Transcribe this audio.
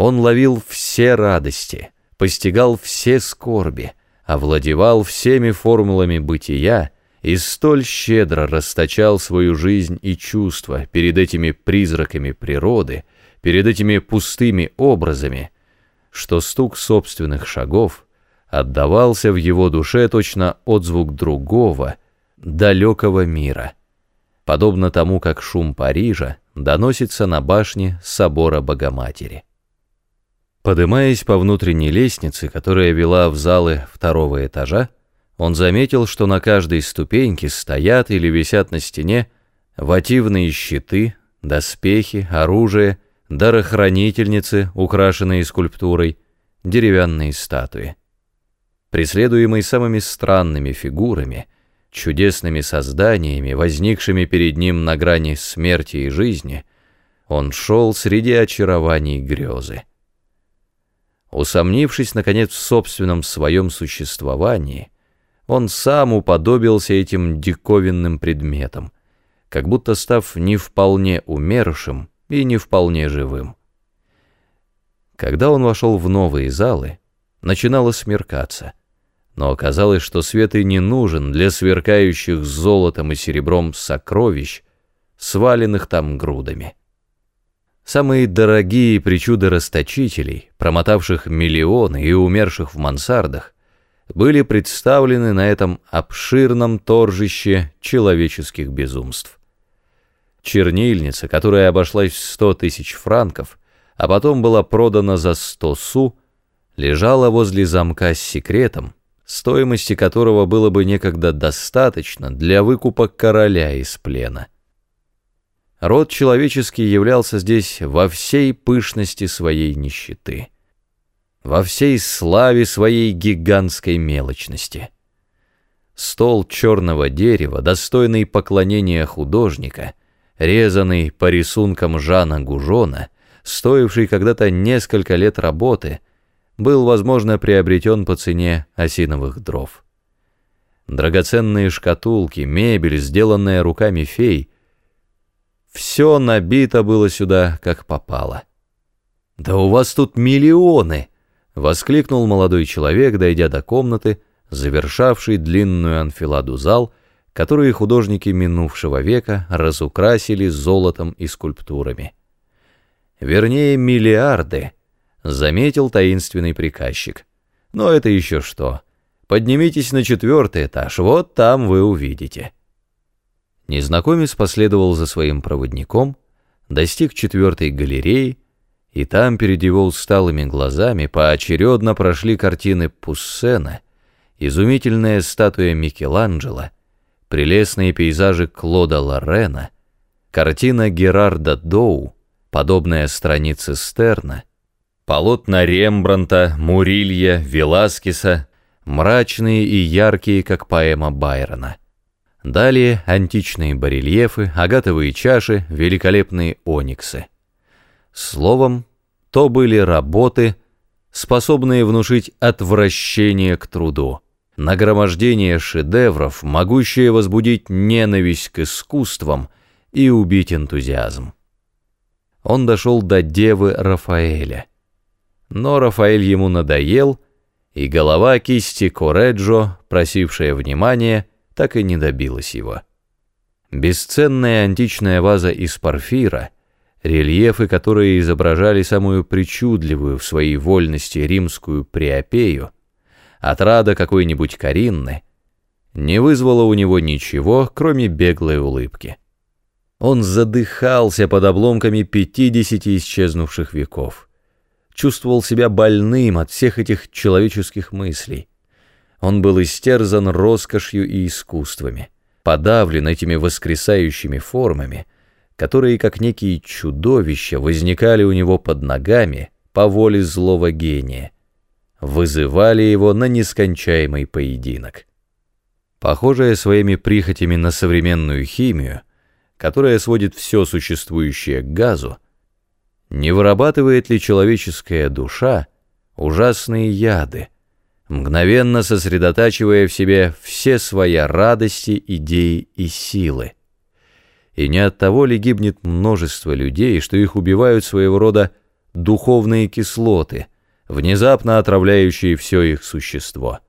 Он ловил все радости, постигал все скорби, овладевал всеми формулами бытия и столь щедро расточал свою жизнь и чувства перед этими призраками природы, перед этими пустыми образами, что стук собственных шагов отдавался в его душе точно отзвук другого, далекого мира, подобно тому, как шум Парижа доносится на башне собора Богоматери. Подымаясь по внутренней лестнице, которая вела в залы второго этажа, он заметил, что на каждой ступеньке стоят или висят на стене вативные щиты, доспехи, оружие, дарохранительницы, украшенные скульптурой, деревянные статуи. Преследуемый самыми странными фигурами, чудесными созданиями, возникшими перед ним на грани смерти и жизни, он шел среди очарований грезы. Усомнившись, наконец, в собственном своем существовании, он сам уподобился этим диковинным предметам, как будто став не вполне умершим и не вполне живым. Когда он вошел в новые залы, начинало смеркаться, но оказалось, что свет и не нужен для сверкающих золотом и серебром сокровищ, сваленных там грудами. Самые дорогие причуды расточителей, промотавших миллионы и умерших в мансардах, были представлены на этом обширном торжище человеческих безумств. Чернильница, которая обошлась в сто тысяч франков, а потом была продана за сто су, лежала возле замка с секретом, стоимости которого было бы некогда достаточно для выкупа короля из плена. Род человеческий являлся здесь во всей пышности своей нищеты, во всей славе своей гигантской мелочности. Стол черного дерева, достойный поклонения художника, резанный по рисункам Жана Гужона, стоивший когда-то несколько лет работы, был, возможно, приобретен по цене осиновых дров. Драгоценные шкатулки, мебель, сделанная руками фей — все набито было сюда, как попало. «Да у вас тут миллионы!» — воскликнул молодой человек, дойдя до комнаты, завершавшей длинную анфиладу зал, которые художники минувшего века разукрасили золотом и скульптурами. Вернее, миллиарды, заметил таинственный приказчик. Но это еще что. Поднимитесь на четвертый этаж, вот там вы увидите. Незнакомец последовал за своим проводником, достиг четвертой галереи, и там перед его усталыми глазами поочередно прошли картины Пуссена, изумительная статуя Микеланджело, прелестные пейзажи Клода Лорена, картина Герарда Доу, подобная странице Стерна, полотна Рембранта, Мурилья, Веласкеса, мрачные и яркие, как поэма Байрона. Далее античные барельефы, агатовые чаши, великолепные ониксы. Словом, то были работы, способные внушить отвращение к труду, нагромождение шедевров, могущее возбудить ненависть к искусствам и убить энтузиазм. Он дошел до девы Рафаэля. Но Рафаэль ему надоел, и голова кисти Кореджо, просившая внимания, так и не добилась его. Бесценная античная ваза из порфира, рельефы, которые изображали самую причудливую в своей вольности римскую приопею, отрада какой-нибудь Каринны, не вызвала у него ничего, кроме беглой улыбки. Он задыхался под обломками пятидесяти исчезнувших веков, чувствовал себя больным от всех этих человеческих мыслей, он был истерзан роскошью и искусствами, подавлен этими воскресающими формами, которые, как некие чудовища, возникали у него под ногами по воле злого гения, вызывали его на нескончаемый поединок. Похожая своими прихотями на современную химию, которая сводит все существующее к газу, не вырабатывает ли человеческая душа ужасные яды, мгновенно сосредотачивая в себе все свои радости, идеи и силы. И не от того ли гибнет множество людей, что их убивают своего рода духовные кислоты, внезапно отравляющие все их существо.